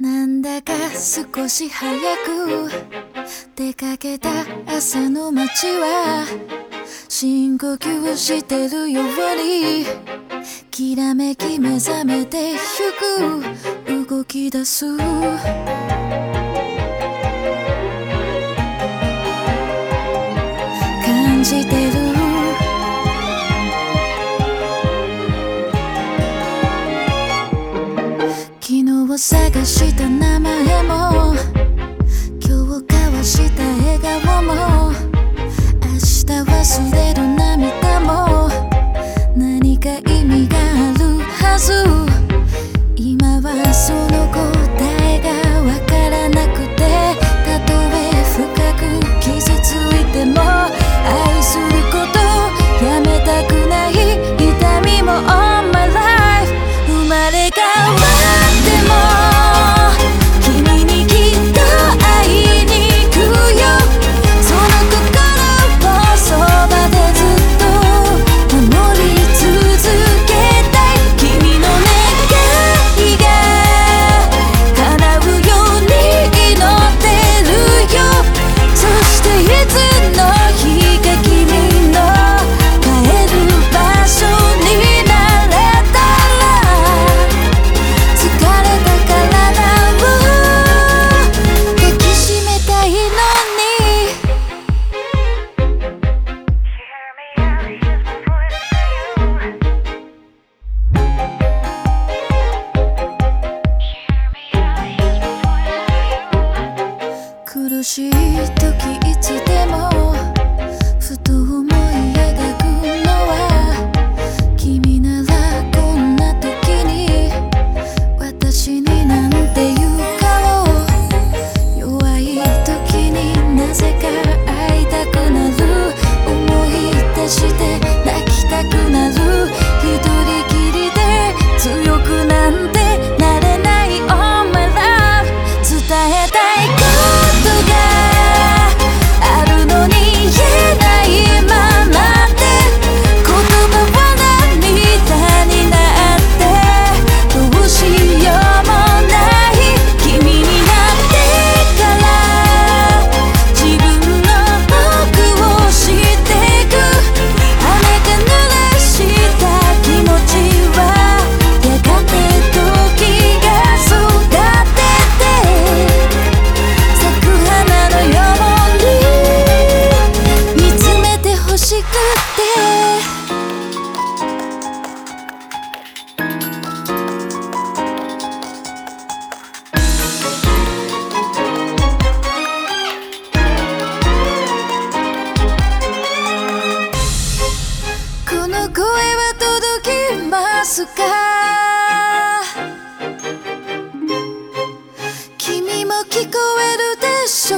なんだか少し早く出かけた朝の街は深呼吸してるようにきらめき目覚めてゆく動き出す。感じて探した名前も。今日交わした笑顔も。明日忘れる涙も。何か意味があるはず。今はその答えがわからなくて。たとえ深く傷ついても。愛することやめたくない痛みも on my life 生まれ変わい時いつでも声は届きますか？君も聞こえるでしょう？